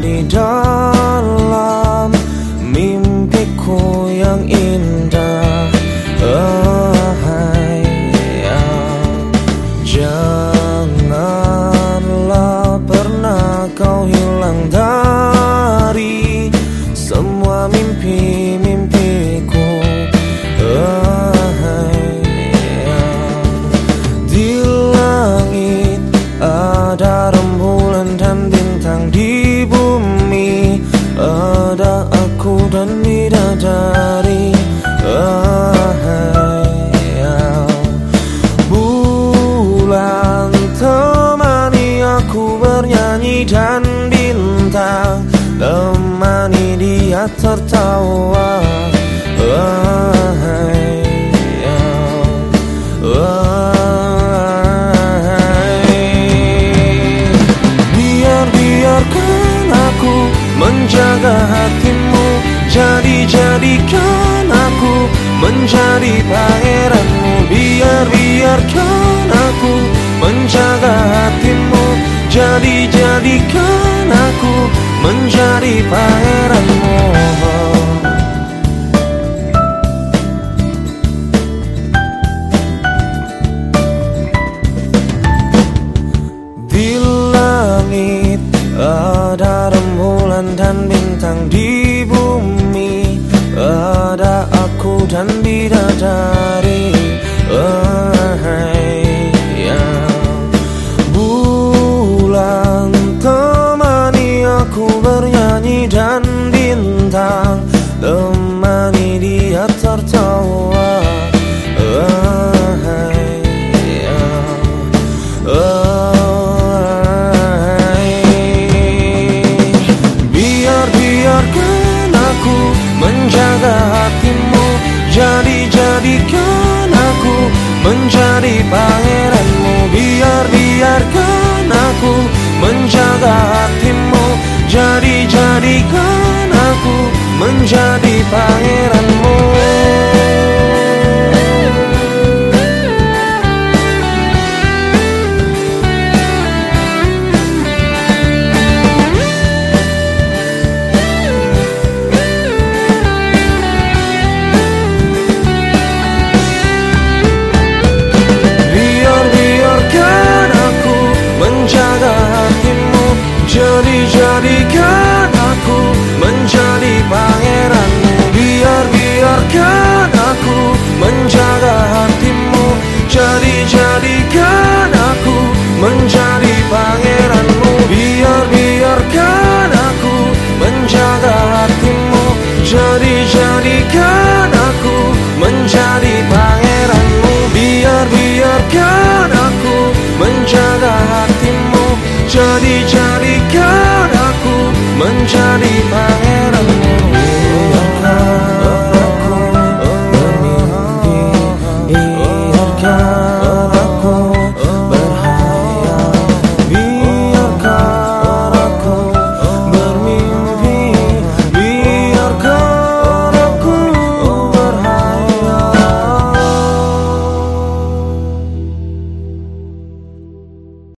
di dalam mimpiku yang indah oh, ya. Janganlah pernah kau hilang dari tertawa Biar biarkan aku menjaga hatimu Jadi jadikan aku menjadi pangeranmu. Biar biarkan aku menjaga hatimu Jadi jadikan menjadi pangeranmu Di langit ada rembulan dan bintang di bumi. Ada aku dan bidadari menjaga hatimu. Jadi jadikan aku menjadi pangeranmu. Biar biarkan aku menjaga hatimu. Jadi jadikan aku menjadi pangeranmu Johnny.